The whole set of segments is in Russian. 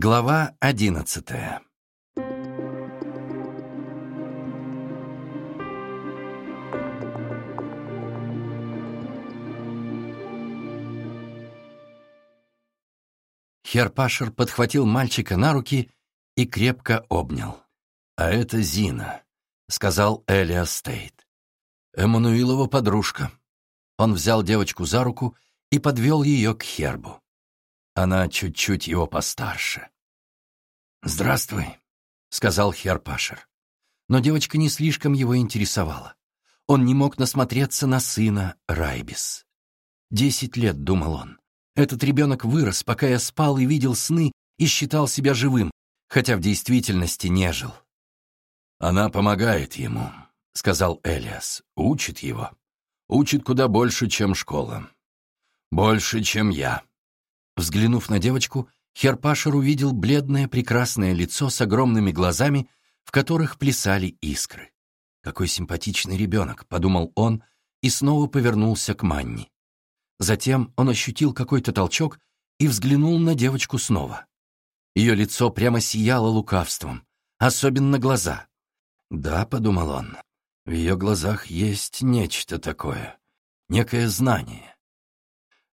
Глава одиннадцатая Херпашер подхватил мальчика на руки и крепко обнял. «А это Зина», — сказал Элиас Стейт. «Эммануилова подружка». Он взял девочку за руку и подвел ее к Хербу. Она чуть-чуть его постарше. «Здравствуй», — сказал Херпашер. Но девочка не слишком его интересовала. Он не мог насмотреться на сына Райбис. «Десять лет», — думал он. «Этот ребенок вырос, пока я спал и видел сны и считал себя живым, хотя в действительности не жил». «Она помогает ему», — сказал Элиас. «Учит его. Учит куда больше, чем школа. Больше, чем я». Взглянув на девочку, Херпашер увидел бледное прекрасное лицо с огромными глазами, в которых плясали искры. «Какой симпатичный ребенок», — подумал он и снова повернулся к Манни. Затем он ощутил какой-то толчок и взглянул на девочку снова. Ее лицо прямо сияло лукавством, особенно глаза. «Да», — подумал он, — «в ее глазах есть нечто такое, некое знание».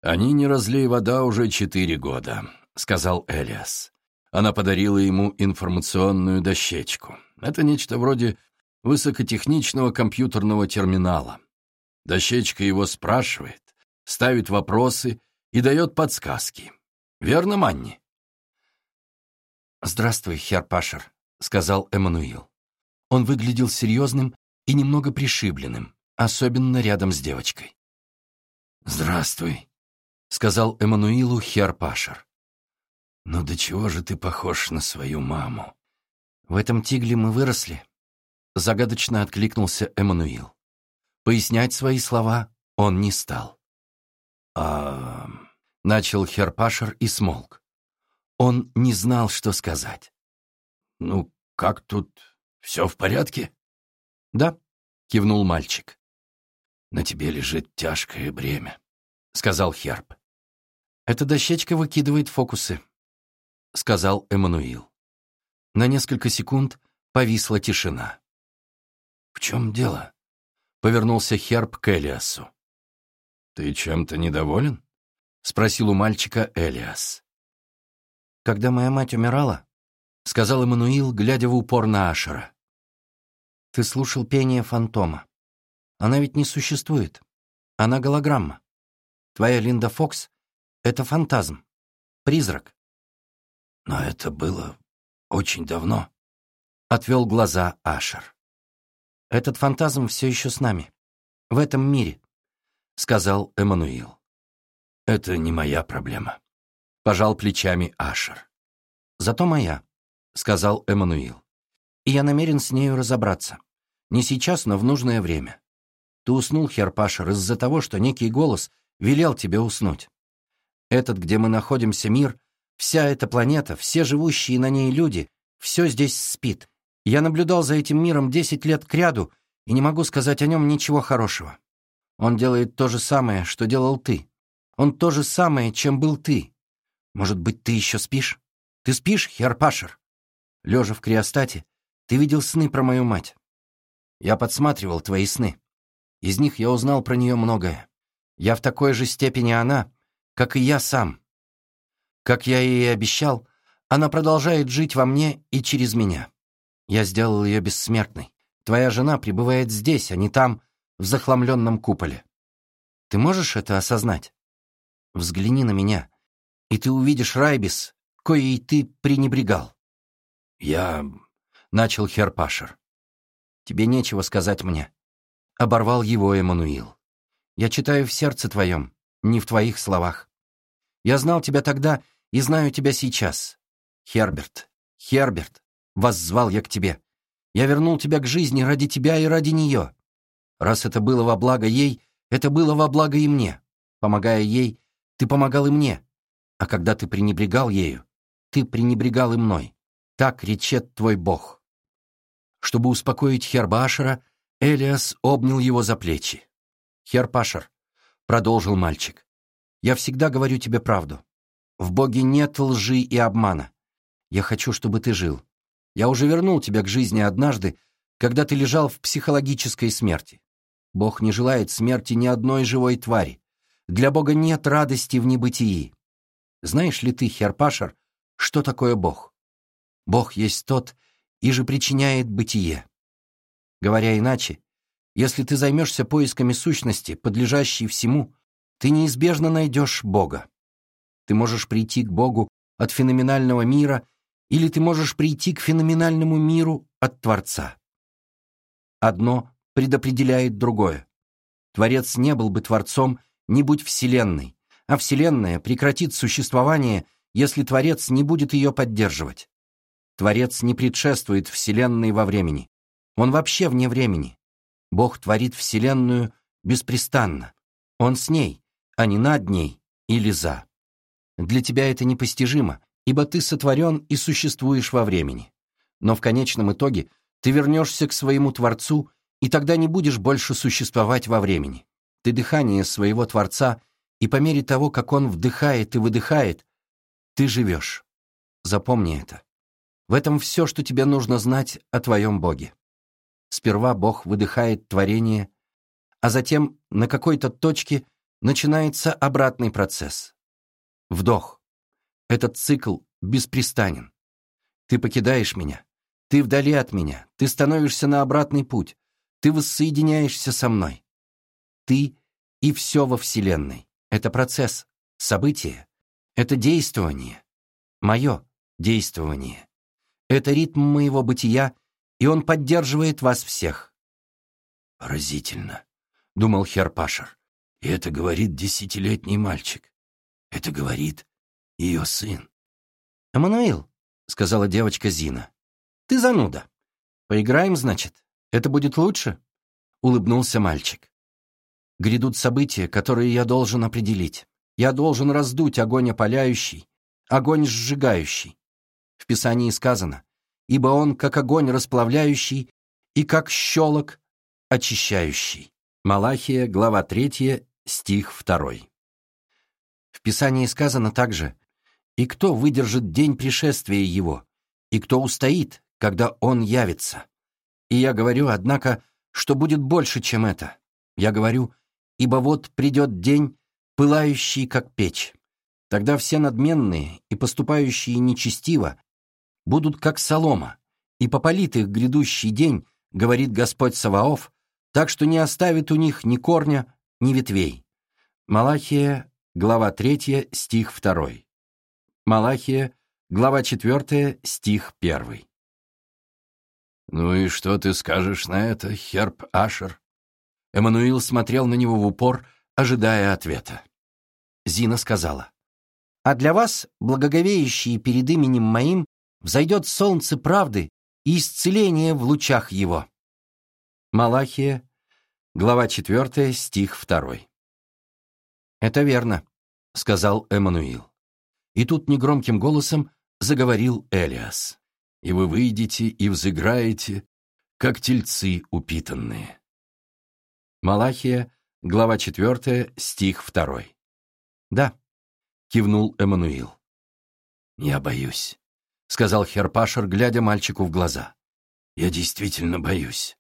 «Они не разлей вода уже четыре года», — сказал Элиас. Она подарила ему информационную дощечку. Это нечто вроде высокотехничного компьютерного терминала. Дощечка его спрашивает, ставит вопросы и дает подсказки. Верно, Манни? «Здравствуй, хер Пашер», — сказал Эммануил. Он выглядел серьезным и немного пришибленным, особенно рядом с девочкой. «Здравствуй», — сказал Эммануилу хер Пашер. «Ну до чего же ты похож на свою маму?» «В этом тигле мы выросли», — загадочно откликнулся Эммануил. Пояснять свои слова он не стал. «А...» — начал Херпашер и смолк. Он не знал, что сказать. «Ну, как тут? Все в порядке?» «Да», — кивнул мальчик. «На тебе лежит тяжкое бремя», — сказал Херб. «Эта дощечка выкидывает фокусы», — сказал Эммануил. На несколько секунд повисла тишина. «В чем дело?» — повернулся Херб к Элиасу. «Ты чем-то недоволен?» — спросил у мальчика Элиас. «Когда моя мать умирала», — сказал Эммануил, глядя в упор на Ашера, — «ты слушал пение фантома. Она ведь не существует. Она голограмма. Твоя Линда Фокс — это фантазм, призрак». «Но это было очень давно», — отвел глаза Ашер. «Этот фантазм все еще с нами. В этом мире. — сказал Эммануил. «Это не моя проблема», — пожал плечами Ашер. «Зато моя», — сказал Эммануил. «И я намерен с нею разобраться. Не сейчас, но в нужное время. Ты уснул, Херпашер, из-за того, что некий голос велел тебе уснуть. Этот, где мы находимся, мир, вся эта планета, все живущие на ней люди, все здесь спит. Я наблюдал за этим миром десять лет кряду и не могу сказать о нем ничего хорошего. Он делает то же самое, что делал ты. Он то же самое, чем был ты. Может быть, ты еще спишь? Ты спишь, Херпашер? Лежа в криостате, ты видел сны про мою мать. Я подсматривал твои сны. Из них я узнал про нее многое. Я в такой же степени она, как и я сам. Как я и обещал, она продолжает жить во мне и через меня. Я сделал ее бессмертной. Твоя жена пребывает здесь, а не там, в захламленном куполе. Ты можешь это осознать? Взгляни на меня, и ты увидишь Райбис, коей ты пренебрегал. Я... — начал Херпашер. Тебе нечего сказать мне. Оборвал его Эммануил. Я читаю в сердце твоем, не в твоих словах. Я знал тебя тогда и знаю тебя сейчас. Херберт, Херберт, воззвал я к тебе. Я вернул тебя к жизни ради тебя и ради нее. Раз это было во благо ей, это было во благо и мне. Помогая ей, ты помогал и мне. А когда ты пренебрегал ею, ты пренебрегал и мной. Так речет твой Бог. Чтобы успокоить Хербашера, Элиас обнял его за плечи. «Херпашер», — продолжил мальчик, — «я всегда говорю тебе правду. В Боге нет лжи и обмана. Я хочу, чтобы ты жил. Я уже вернул тебя к жизни однажды, когда ты лежал в психологической смерти. Бог не желает смерти ни одной живой твари. Для Бога нет радости в небытии. Знаешь ли ты, Херпашер, что такое Бог? Бог есть тот, и же причиняет бытие. Говоря иначе, если ты займешься поисками сущности, подлежащей всему, ты неизбежно найдешь Бога. Ты можешь прийти к Богу от феноменального мира, или ты можешь прийти к феноменальному миру от Творца. Одно предопределяет другое. Творец не был бы Творцом, не будь Вселенной, а Вселенная прекратит существование, если Творец не будет ее поддерживать. Творец не предшествует Вселенной во времени. Он вообще вне времени. Бог творит Вселенную беспрестанно. Он с ней, а не над ней или за. Для тебя это непостижимо, ибо ты сотворен и существуешь во времени. Но в конечном итоге ты вернешься к своему Творцу, и тогда не будешь больше существовать во времени. Ты дыхание своего Творца, и по мере того, как Он вдыхает и выдыхает, ты живешь. Запомни это. В этом все, что тебе нужно знать о твоем Боге. Сперва Бог выдыхает творение, а затем на какой-то точке начинается обратный процесс. Вдох. Этот цикл беспрестанен. Ты покидаешь меня. Ты вдали от меня. Ты становишься на обратный путь. Ты воссоединяешься со мной. Ты и все во Вселенной. Это процесс, событие. Это действование. Мое действование. Это ритм моего бытия, и он поддерживает вас всех. Поразительно, думал Херпашер. И это говорит десятилетний мальчик. Это говорит ее сын. «Эммануил», — сказала девочка Зина, — «ты зануда. Поиграем, значит? Это будет лучше?» — улыбнулся мальчик. «Грядут события, которые я должен определить. Я должен раздуть огонь опаляющий, огонь сжигающий. В Писании сказано, ибо он как огонь расплавляющий и как щелок очищающий. Малахия, глава 3, стих 2. В Писании сказано также, и кто выдержит день пришествия его, и кто устоит, когда он явится. И я говорю, однако, что будет больше, чем это. Я говорю, ибо вот придет день, пылающий, как печь. Тогда все надменные и поступающие нечестиво будут как солома, и попалит их грядущий день, говорит Господь Саваоф, так что не оставит у них ни корня, ни ветвей. Малахия, глава 3, стих 2. Малахия, глава 4, стих 1. «Ну и что ты скажешь на это, Херб Ашер?» Эммануил смотрел на него в упор, ожидая ответа. Зина сказала, «А для вас, благоговеющие перед именем моим, взойдет солнце правды и исцеление в лучах его». Малахия, глава 4, стих 2. «Это верно», — сказал Эммануил. И тут негромким голосом заговорил Элиас. «И вы выйдете и взыграете, как тельцы упитанные». Малахия, глава 4, стих 2. «Да», — кивнул Эммануил. «Я боюсь», — сказал Херпашер, глядя мальчику в глаза. «Я действительно боюсь».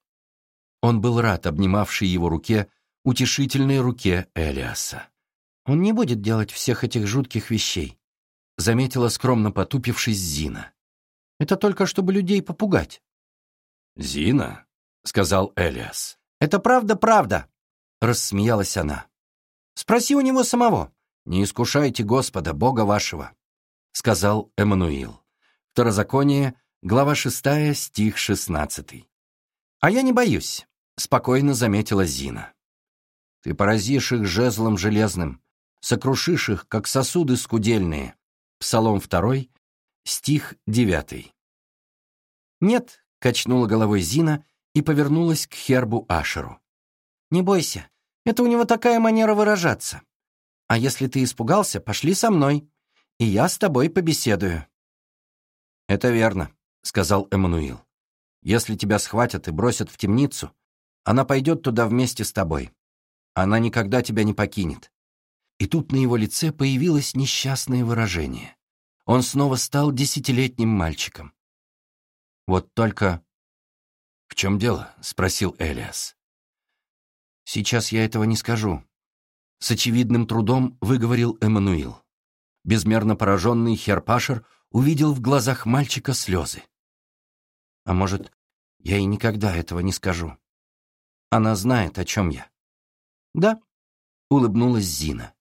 Он был рад обнимавшей его руке, утешительной руке Элиаса. «Он не будет делать всех этих жутких вещей», — заметила скромно потупившись Зина. «Это только чтобы людей попугать». «Зина?» — сказал Элиас. «Это правда-правда», — рассмеялась она. «Спроси у него самого. Не искушайте Господа, Бога вашего», — сказал Эммануил. Второзаконие, глава 6, стих 16. «А я не боюсь», — спокойно заметила Зина. «Ты поразишь их жезлом железным, сокрушишь их, как сосуды скудельные». Псалом 2, стих 9. «Нет», — качнула головой Зина и повернулась к Хербу Ашеру. «Не бойся, это у него такая манера выражаться. А если ты испугался, пошли со мной, и я с тобой побеседую». «Это верно», — сказал Эммануил. «Если тебя схватят и бросят в темницу, она пойдет туда вместе с тобой. Она никогда тебя не покинет». И тут на его лице появилось несчастное выражение. Он снова стал десятилетним мальчиком. Вот только... «В чем дело?» — спросил Элиас. «Сейчас я этого не скажу», — с очевидным трудом выговорил Эммануил. Безмерно пораженный Херпашер увидел в глазах мальчика слезы. «А может, я и никогда этого не скажу. Она знает, о чем я». «Да», — улыбнулась Зина.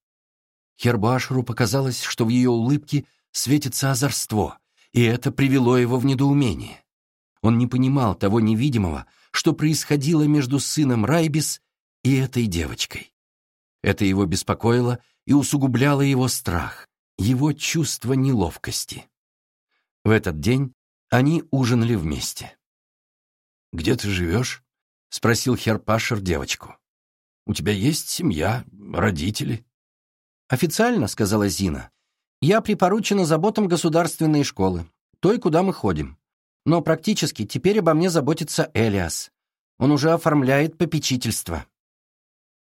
Хербашеру показалось, что в ее улыбке светится озорство, и это привело его в недоумение. Он не понимал того невидимого, что происходило между сыном Райбис и этой девочкой. Это его беспокоило и усугубляло его страх, его чувство неловкости. В этот день они ужинали вместе. «Где ты живешь?» — спросил Херпашер девочку. «У тебя есть семья, родители?» «Официально», — сказала Зина, — «я припоручена заботам государственной школы, той, куда мы ходим. Но практически теперь обо мне заботится Элиас. Он уже оформляет попечительство».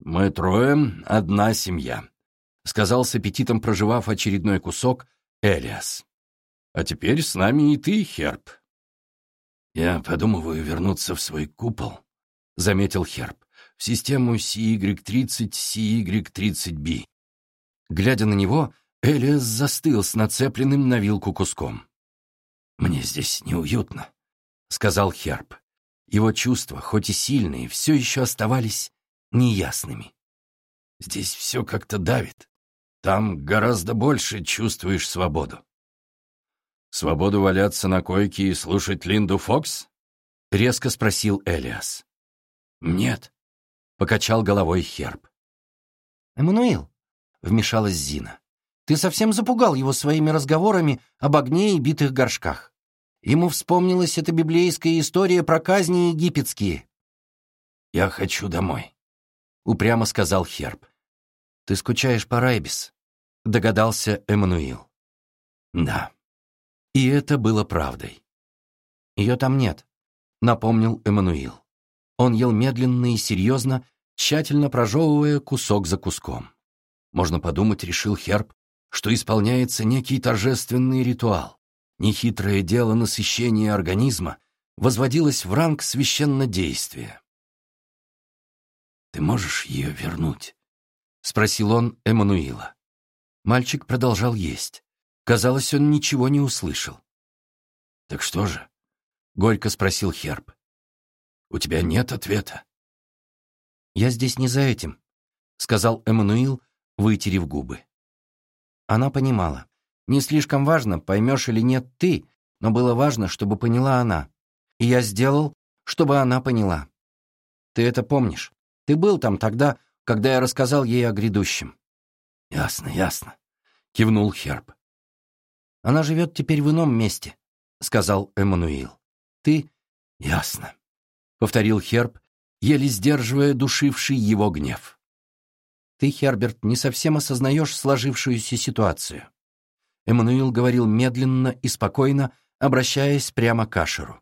«Мы трое — одна семья», — сказал с аппетитом, проживав очередной кусок, Элиас. «А теперь с нами и ты, Херб». «Я подумываю вернуться в свой купол», — заметил Херб, «в систему CY30, CY30B». Глядя на него, Элиас застыл с нацепленным на вилку куском. «Мне здесь неуютно», — сказал Херб. Его чувства, хоть и сильные, все еще оставались неясными. «Здесь все как-то давит. Там гораздо больше чувствуешь свободу». «Свободу валяться на койке и слушать Линду Фокс?» — резко спросил Элиас. «Нет», — покачал головой Херб. «Эммануил», — вмешалась Зина, — «ты совсем запугал его своими разговорами об огне и битых горшках. Ему вспомнилась эта библейская история про казни египетские. «Я хочу домой», — упрямо сказал Херб. «Ты скучаешь по Райбис», — догадался Эммануил. «Да». И это было правдой. «Ее там нет», — напомнил Эммануил. Он ел медленно и серьезно, тщательно прожевывая кусок за куском. Можно подумать, решил Херб, что исполняется некий торжественный ритуал. Нехитрое дело насыщения организма возводилось в ранг священнодействия. «Ты можешь ее вернуть?» — спросил он Эммануила. Мальчик продолжал есть. Казалось, он ничего не услышал. «Так что же?» — горько спросил Херб. «У тебя нет ответа?» «Я здесь не за этим», — сказал Эммануил, вытерев губы. Она понимала. Не слишком важно, поймешь или нет ты, но было важно, чтобы поняла она. И я сделал, чтобы она поняла. Ты это помнишь. Ты был там тогда, когда я рассказал ей о грядущем. «Ясно, ясно», — кивнул Херб. «Она живет теперь в ином месте», — сказал Эммануил. «Ты...» «Ясно», — повторил Херб, еле сдерживая душивший его гнев. «Ты, Херберт, не совсем осознаешь сложившуюся ситуацию. Эммануил говорил медленно и спокойно, обращаясь прямо к Ашеру.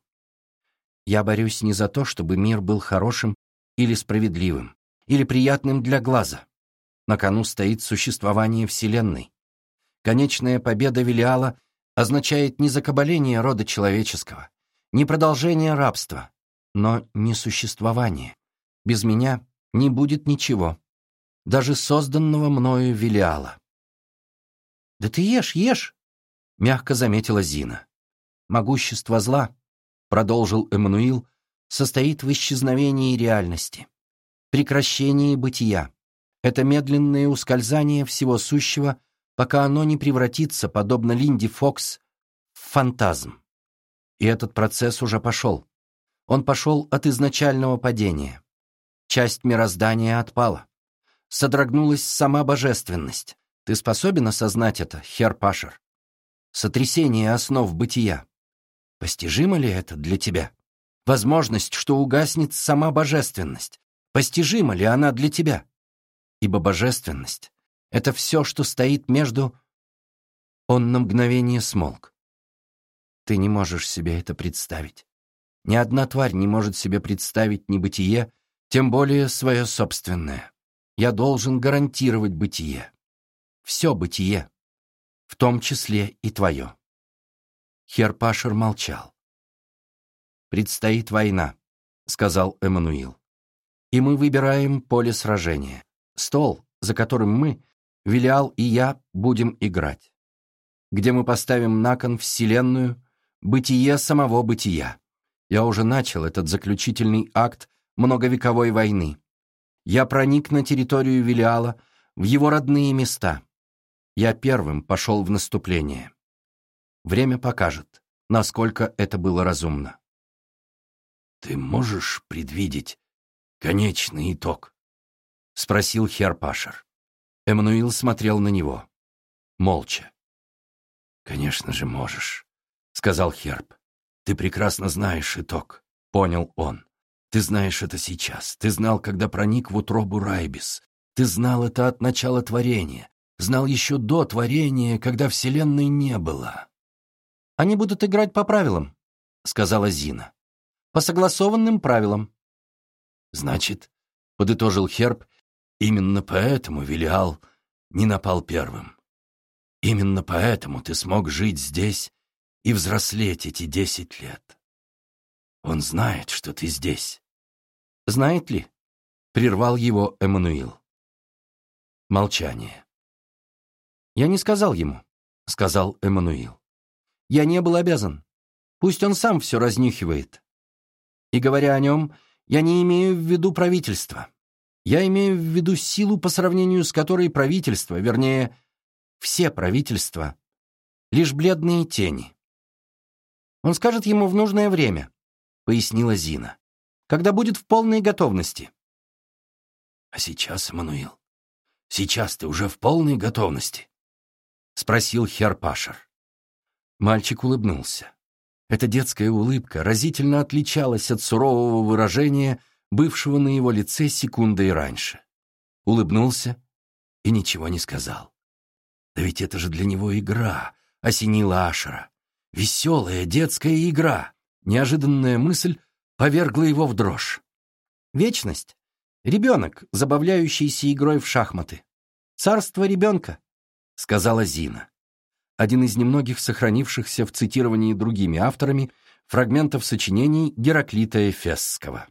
«Я борюсь не за то, чтобы мир был хорошим или справедливым, или приятным для глаза. На кону стоит существование Вселенной. Конечная победа Велиала означает не закабаление рода человеческого, не продолжение рабства, но не существование. Без меня не будет ничего, даже созданного мною Велиала. «Да ты ешь, ешь!» — мягко заметила Зина. «Могущество зла», — продолжил Эммануил, — «состоит в исчезновении реальности, прекращении бытия. Это медленное ускользание всего сущего, пока оно не превратится, подобно Линди Фокс, в фантазм. И этот процесс уже пошел. Он пошел от изначального падения. Часть мироздания отпала. Содрогнулась сама божественность. Ты способен осознать это, Хер Пашер? Сотрясение основ бытия. Постижимо ли это для тебя? Возможность, что угаснет сама божественность. Постижима ли она для тебя? Ибо божественность — это все, что стоит между... Он на мгновение смолк. Ты не можешь себе это представить. Ни одна тварь не может себе представить небытие, тем более свое собственное. Я должен гарантировать бытие все бытие. в том числе и твое». Херпашер молчал. «Предстоит война», — сказал Эммануил. «И мы выбираем поле сражения. Стол, за которым мы, Велиал и я, будем играть. Где мы поставим на кон Вселенную, бытие самого бытия. Я уже начал этот заключительный акт многовековой войны. Я проник на территорию Велиала, в его родные места. Я первым пошел в наступление. Время покажет, насколько это было разумно. «Ты можешь предвидеть конечный итог?» — спросил Херпашер. Эммануил смотрел на него. Молча. «Конечно же можешь», — сказал Херб. «Ты прекрасно знаешь итог», — понял он. «Ты знаешь это сейчас. Ты знал, когда проник в утробу Райбис. Ты знал это от начала творения. Знал еще до творения, когда Вселенной не было». «Они будут играть по правилам», — сказала Зина по согласованным правилам. Значит, подытожил Херб, именно поэтому Велиал не напал первым. Именно поэтому ты смог жить здесь и взрослеть эти десять лет. Он знает, что ты здесь. Знает ли? Прервал его Эммануил. Молчание. Я не сказал ему, сказал Эммануил. Я не был обязан. Пусть он сам все разнюхивает. И говоря о нем, я не имею в виду правительство. Я имею в виду силу, по сравнению с которой правительство, вернее, все правительства, лишь бледные тени. Он скажет ему в нужное время, пояснила Зина, когда будет в полной готовности. А сейчас, Мануил, сейчас ты уже в полной готовности? Спросил Херпашер. Мальчик улыбнулся. Эта детская улыбка разительно отличалась от сурового выражения, бывшего на его лице секундой раньше. Улыбнулся и ничего не сказал. Да ведь это же для него игра, осенила Ашера. Веселая детская игра. Неожиданная мысль повергла его в дрожь. Вечность. Ребенок, забавляющийся игрой в шахматы. Царство ребенка, сказала Зина один из немногих сохранившихся в цитировании другими авторами фрагментов сочинений Гераклита Эфесского.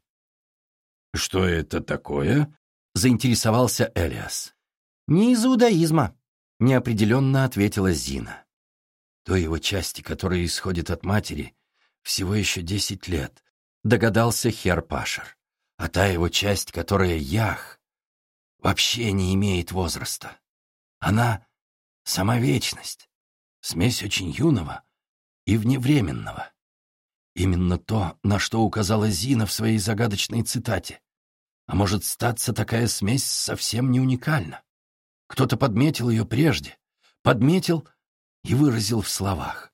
«Что это такое?» — заинтересовался Элиас. «Не из иудаизма», — неопределенно ответила Зина. «То его части, которые исходят от матери, всего еще десять лет», — догадался Хер Пашер. «А та его часть, которая Ях, вообще не имеет возраста. Она — сама вечность смесь очень юного и вневременного. Именно то, на что указала Зина в своей загадочной цитате. А может, статься такая смесь совсем не уникальна. Кто-то подметил ее прежде, подметил и выразил в словах.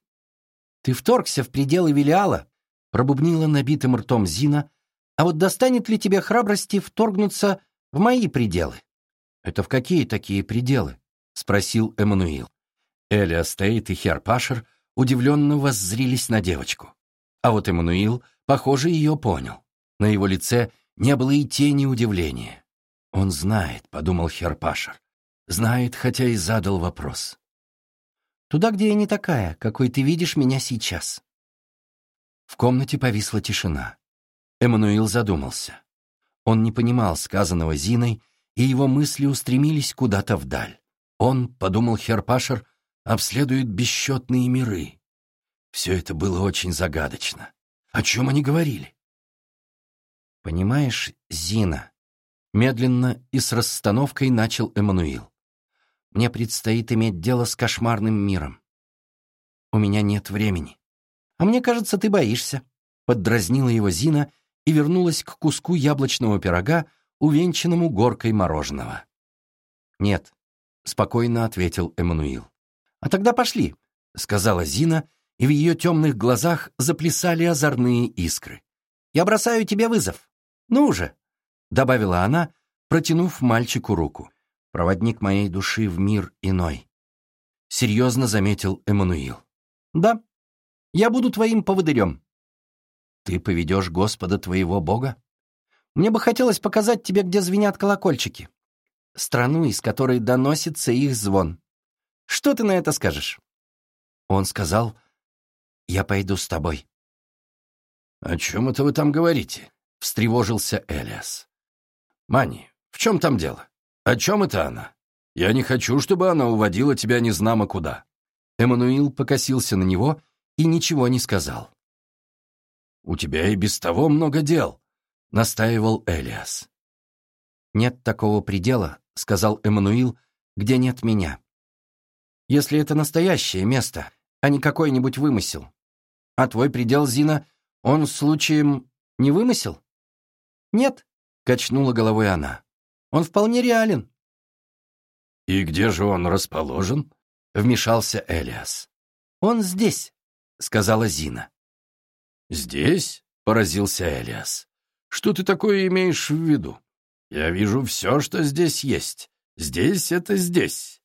«Ты вторгся в пределы Велиала», — пробубнила набитым ртом Зина, «а вот достанет ли тебе храбрости вторгнуться в мои пределы?» «Это в какие такие пределы?» — спросил Эммануил. Элиа Стейт и Хер Пашер удивленно воззрились на девочку. А вот Эммануил, похоже, ее понял. На его лице не было и тени удивления. «Он знает», — подумал Хер Пашер. «Знает, хотя и задал вопрос». «Туда, где я не такая, какой ты видишь меня сейчас». В комнате повисла тишина. Эммануил задумался. Он не понимал сказанного Зиной, и его мысли устремились куда-то вдаль. Он, подумал Херпашер, обследует бесчетные миры. Все это было очень загадочно. О чем они говорили? «Понимаешь, Зина», — медленно и с расстановкой начал Эммануил, «мне предстоит иметь дело с кошмарным миром. У меня нет времени. А мне кажется, ты боишься», — поддразнила его Зина и вернулась к куску яблочного пирога, увенчанному горкой мороженого. «Нет», — спокойно ответил Эммануил. «А тогда пошли», — сказала Зина, и в ее темных глазах заплясали озорные искры. «Я бросаю тебе вызов. Ну уже», — добавила она, протянув мальчику руку. «Проводник моей души в мир иной», — серьезно заметил Эммануил. «Да, я буду твоим поводырем». «Ты поведешь Господа твоего Бога? Мне бы хотелось показать тебе, где звенят колокольчики. Страну, из которой доносится их звон Что ты на это скажешь?» Он сказал, «Я пойду с тобой». «О чем это вы там говорите?» — встревожился Элиас. «Мани, в чем там дело? О чем это она? Я не хочу, чтобы она уводила тебя незнамо куда». Эммануил покосился на него и ничего не сказал. «У тебя и без того много дел», — настаивал Элиас. «Нет такого предела», — сказал Эммануил, — «где нет меня. Если это настоящее место, а не какой-нибудь вымысел. А твой предел, Зина, он случаем не вымысел?» «Нет», — качнула головой она. «Он вполне реален». «И где же он расположен?» — вмешался Элиас. «Он здесь», — сказала Зина. «Здесь?» — поразился Элиас. «Что ты такое имеешь в виду? Я вижу все, что здесь есть. Здесь — это здесь».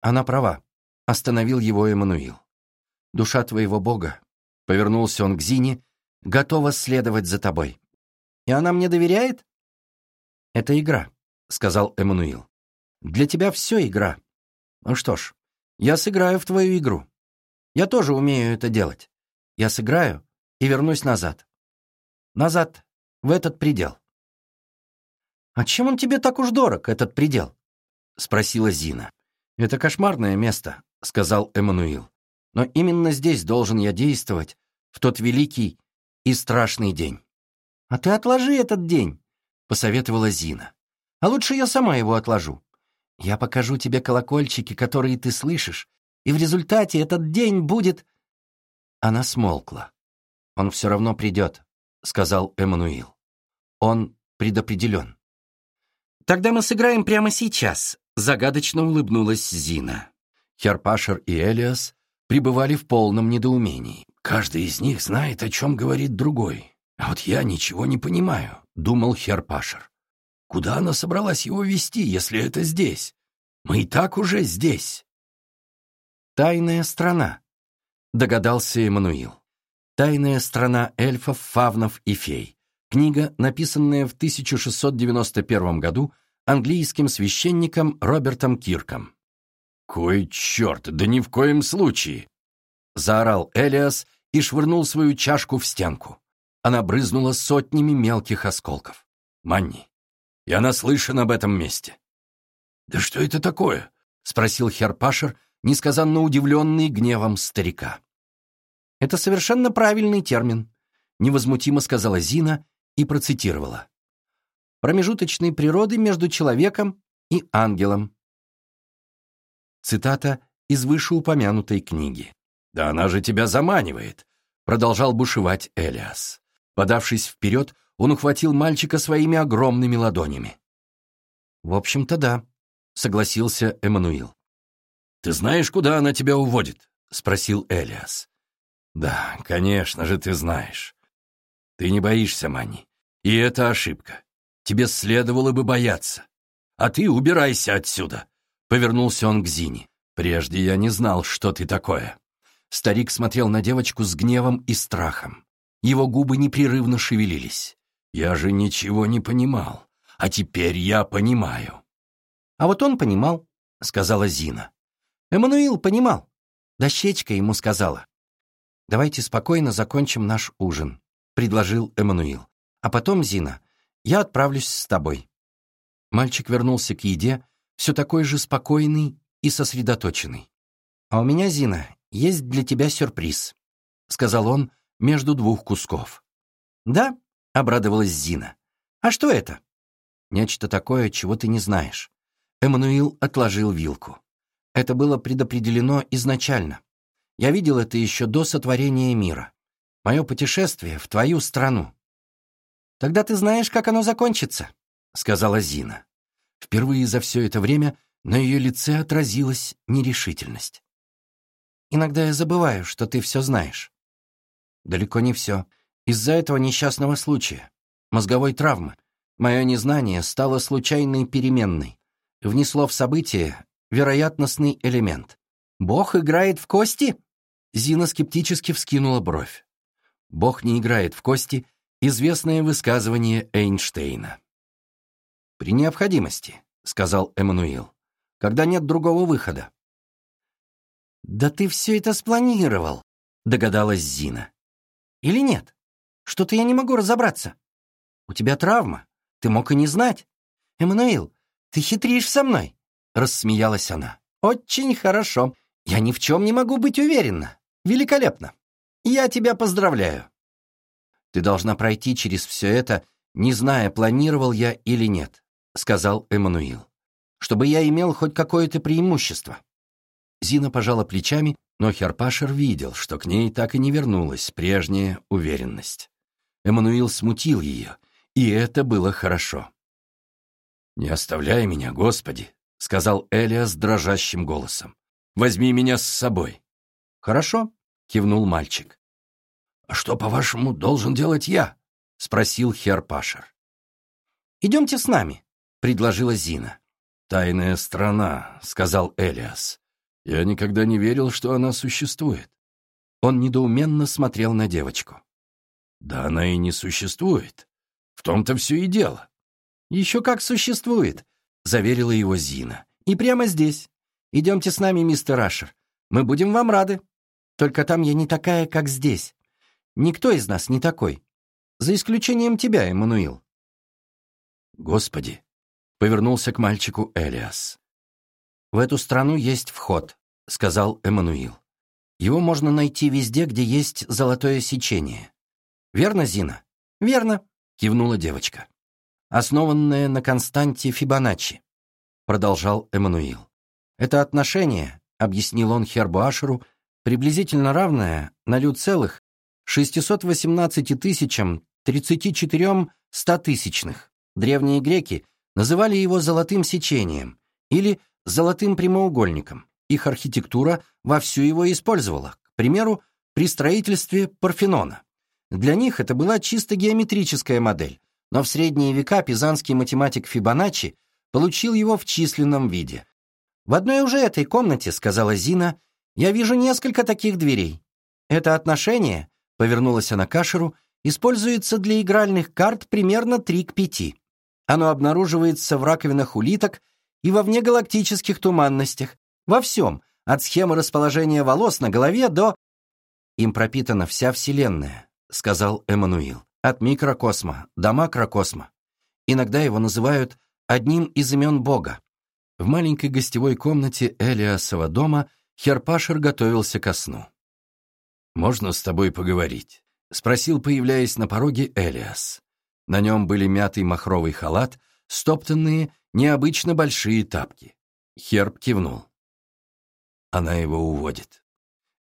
Она права, — остановил его Эммануил. «Душа твоего Бога», — повернулся он к Зине, — «готова следовать за тобой. И она мне доверяет?» «Это игра», — сказал Эммануил. «Для тебя все игра. Ну что ж, я сыграю в твою игру. Я тоже умею это делать. Я сыграю и вернусь назад. Назад, в этот предел». «А чем он тебе так уж дорог, этот предел?» — спросила Зина. «Это кошмарное место», — сказал Эммануил. «Но именно здесь должен я действовать в тот великий и страшный день». «А ты отложи этот день», — посоветовала Зина. «А лучше я сама его отложу. Я покажу тебе колокольчики, которые ты слышишь, и в результате этот день будет...» Она смолкла. «Он все равно придет», — сказал Эммануил. «Он предопределен». «Тогда мы сыграем прямо сейчас», — загадочно улыбнулась Зина. Херпашер и Элиас пребывали в полном недоумении. «Каждый из них знает, о чем говорит другой. А вот я ничего не понимаю», — думал Херпашер. «Куда она собралась его вести, если это здесь? Мы и так уже здесь». «Тайная страна», — догадался Эммануил. «Тайная страна эльфов, фавнов и фей». Книга, написанная в 1691 году английским священником Робертом Кирком. «Кой черт, да ни в коем случае!» — заорал Элиас и швырнул свою чашку в стенку. Она брызнула сотнями мелких осколков. «Манни, я наслышан об этом месте». «Да что это такое?» — спросил Херпашер, несказанно удивленный гневом старика. «Это совершенно правильный термин», — невозмутимо сказала Зина и процитировала. «Промежуточной природы между человеком и ангелом». Цитата из вышеупомянутой книги. «Да она же тебя заманивает», — продолжал бушевать Элиас. Подавшись вперед, он ухватил мальчика своими огромными ладонями. «В общем-то, да», — согласился Эммануил. «Ты знаешь, куда она тебя уводит?» — спросил Элиас. «Да, конечно же, ты знаешь. Ты не боишься, Манни. И это ошибка. Тебе следовало бы бояться. А ты убирайся отсюда!» Повернулся он к Зине. «Прежде я не знал, что ты такое». Старик смотрел на девочку с гневом и страхом. Его губы непрерывно шевелились. «Я же ничего не понимал. А теперь я понимаю». «А вот он понимал», — сказала Зина. «Эммануил понимал». Дощечка ему сказала. «Давайте спокойно закончим наш ужин», — предложил Эммануил. «А потом, Зина, я отправлюсь с тобой». Мальчик вернулся к еде, все такой же спокойный и сосредоточенный. «А у меня, Зина, есть для тебя сюрприз», — сказал он между двух кусков. «Да?» — обрадовалась Зина. «А что это?» «Нечто такое, чего ты не знаешь». Эммануил отложил вилку. Это было предопределено изначально. Я видел это еще до сотворения мира. Мое путешествие в твою страну. Тогда ты знаешь, как оно закончится, сказала Зина. Впервые за все это время на ее лице отразилась нерешительность. Иногда я забываю, что ты все знаешь. Далеко не все. Из-за этого несчастного случая, мозговой травмы, мое незнание стало случайной переменной, внесло в событие вероятностный элемент. «Бог играет в кости?» Зина скептически вскинула бровь. «Бог не играет в кости» — известное высказывание Эйнштейна. «При необходимости», — сказал Эммануил, — «когда нет другого выхода». «Да ты все это спланировал», — догадалась Зина. «Или нет? Что-то я не могу разобраться. У тебя травма, ты мог и не знать. Эммануил, ты хитришь со мной», — рассмеялась она. «Очень хорошо. Я ни в чем не могу быть уверена. Великолепно. Я тебя поздравляю». «Ты должна пройти через все это, не зная, планировал я или нет», — сказал Эммануил. «Чтобы я имел хоть какое-то преимущество». Зина пожала плечами, но Херпашер видел, что к ней так и не вернулась прежняя уверенность. Эммануил смутил ее, и это было хорошо. «Не оставляй меня, Господи», — сказал Элиас дрожащим голосом. «Возьми меня с собой». «Хорошо», — кивнул мальчик. «А что, по-вашему, должен делать я?» — спросил Херпашер. «Идемте с нами», — предложила Зина. «Тайная страна», — сказал Элиас. Я никогда не верил, что она существует. Он недоуменно смотрел на девочку. Да она и не существует. В том-то все и дело. Еще как существует, заверила его Зина. И прямо здесь. Идемте с нами, мистер Ашер. Мы будем вам рады. Только там я не такая, как здесь. Никто из нас не такой. За исключением тебя, Эммануил. Господи, повернулся к мальчику Элиас. «В эту страну есть вход», — сказал Эммануил. «Его можно найти везде, где есть золотое сечение». «Верно, Зина?» «Верно», — кивнула девочка. «Основанное на константе Фибоначчи», — продолжал Эммануил. «Это отношение», — объяснил он Хербу Ашеру, приблизительно равное 0,618 тысячам 34 стотысячных. Древние греки называли его золотым сечением или золотым прямоугольником. Их архитектура вовсю его использовала, к примеру, при строительстве Парфенона. Для них это была чисто геометрическая модель, но в средние века пизанский математик Фибоначчи получил его в численном виде. «В одной уже этой комнате, — сказала Зина, — я вижу несколько таких дверей. Это отношение, — повернулась она к Ашеру, — используется для игральных карт примерно 3 к 5. Оно обнаруживается в раковинах улиток и во внегалактических туманностях, во всем, от схемы расположения волос на голове до... Им пропитана вся Вселенная, сказал Эммануил. От микрокосма до макрокосма. Иногда его называют одним из имен Бога. В маленькой гостевой комнате Элиасова дома Херпашер готовился ко сну. «Можно с тобой поговорить?» — спросил, появляясь на пороге Элиас. На нем были мятый махровый халат, стоптанные необычно большие тапки. Херб кивнул. Она его уводит.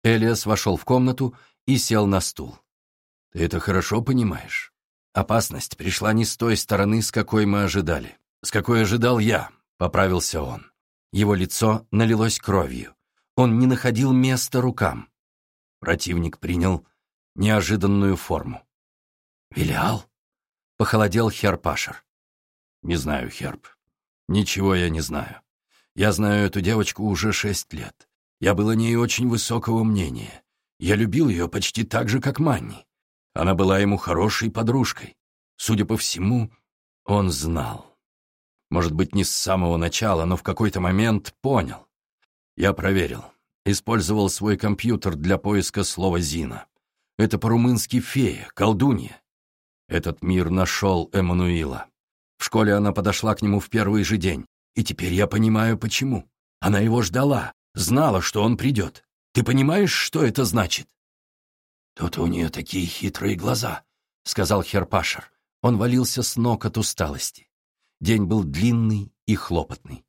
Элиас вошел в комнату и сел на стул. «Ты это хорошо понимаешь? Опасность пришла не с той стороны, с какой мы ожидали. С какой ожидал я», — поправился он. Его лицо налилось кровью. Он не находил места рукам. Противник принял неожиданную форму. «Вилиал?» — похолодел Херпашер. «Не знаю, Херб. Ничего я не знаю. Я знаю эту девочку уже шесть лет. Я был о ней очень высокого мнения. Я любил ее почти так же, как Манни. Она была ему хорошей подружкой. Судя по всему, он знал. Может быть, не с самого начала, но в какой-то момент понял. Я проверил. Использовал свой компьютер для поиска слова «Зина». Это по-румынски «фея», «колдунья». Этот мир нашел Эммануила. В школе она подошла к нему в первый же день. И теперь я понимаю, почему. Она его ждала, знала, что он придет. Ты понимаешь, что это значит?» «Тут у нее такие хитрые глаза», — сказал Херпашер. Он валился с ног от усталости. День был длинный и хлопотный.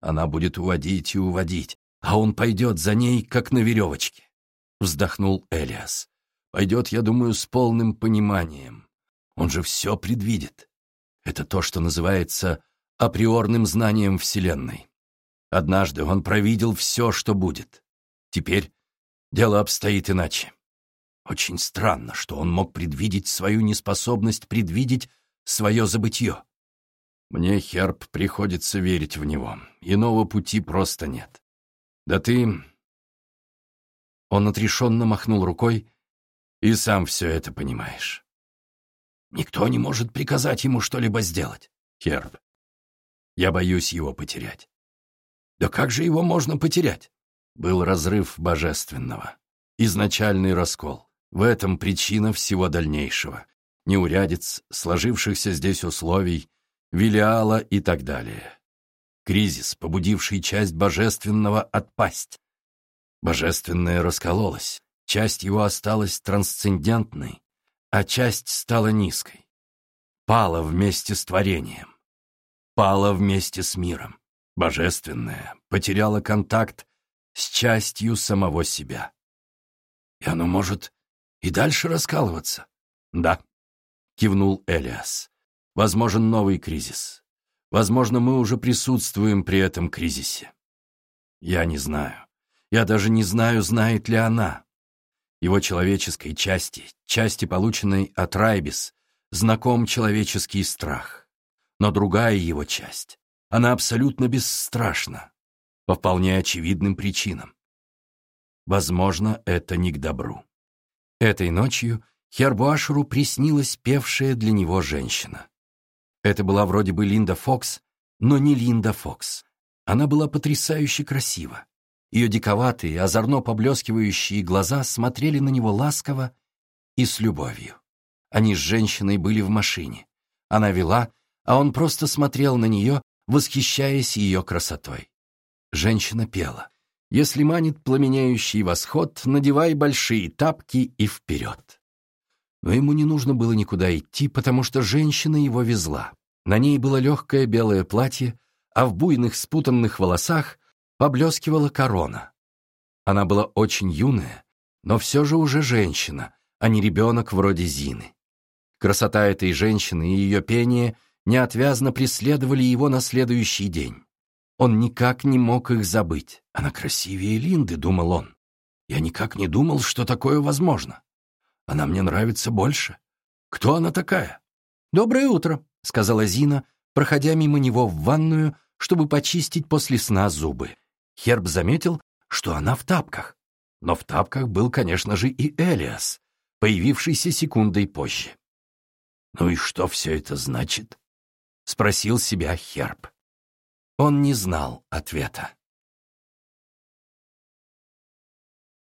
Она будет уводить и уводить, а он пойдет за ней, как на веревочке. Вздохнул Элиас. Пойдет, я думаю, с полным пониманием. Он же все предвидит. Это то, что называется априорным знанием Вселенной. Однажды он провидел все, что будет. Теперь дело обстоит иначе. Очень странно, что он мог предвидеть свою неспособность предвидеть свое забытье. Мне, Херб, приходится верить в него. Иного пути просто нет. Да ты... Он отрешенно махнул рукой, и сам все это понимаешь. Никто не может приказать ему что-либо сделать. Херб, я боюсь его потерять. Да как же его можно потерять? был разрыв божественного, изначальный раскол. В этом причина всего дальнейшего, неурядиц, сложившихся здесь условий, Велиала и так далее. Кризис, побудивший часть божественного отпасть. Божественное раскололось, часть его осталась трансцендентной, а часть стала низкой. Пала вместе с творением. Пала вместе с миром. Божественное потеряло контакт с частью самого себя. И оно может и дальше раскалываться. Да, кивнул Элиас. Возможен новый кризис. Возможно, мы уже присутствуем при этом кризисе. Я не знаю. Я даже не знаю, знает ли она. Его человеческой части, части, полученной от Райбис, знаком человеческий страх. Но другая его часть, она абсолютно бесстрашна, по вполне очевидным причинам. Возможно, это не к добру. Этой ночью Хербуашеру приснилась певшая для него женщина. Это была вроде бы Линда Фокс, но не Линда Фокс. Она была потрясающе красива. Ее диковатые, озорно поблескивающие глаза смотрели на него ласково и с любовью. Они с женщиной были в машине. Она вела, а он просто смотрел на нее, восхищаясь ее красотой. Женщина пела. «Если манит пламеняющий восход, надевай большие тапки и вперед». Но ему не нужно было никуда идти, потому что женщина его везла. На ней было легкое белое платье, а в буйных спутанных волосах поблескивала корона. Она была очень юная, но все же уже женщина, а не ребенок вроде Зины. Красота этой женщины и ее пение неотвязно преследовали его на следующий день. Он никак не мог их забыть. Она красивее Линды, думал он. Я никак не думал, что такое возможно. Она мне нравится больше. Кто она такая? «Доброе утро», — сказала Зина, проходя мимо него в ванную, чтобы почистить после сна зубы. Херб заметил, что она в тапках. Но в тапках был, конечно же, и Элиас, появившийся секундой позже. «Ну и что все это значит?» — спросил себя Херб. Он не знал ответа.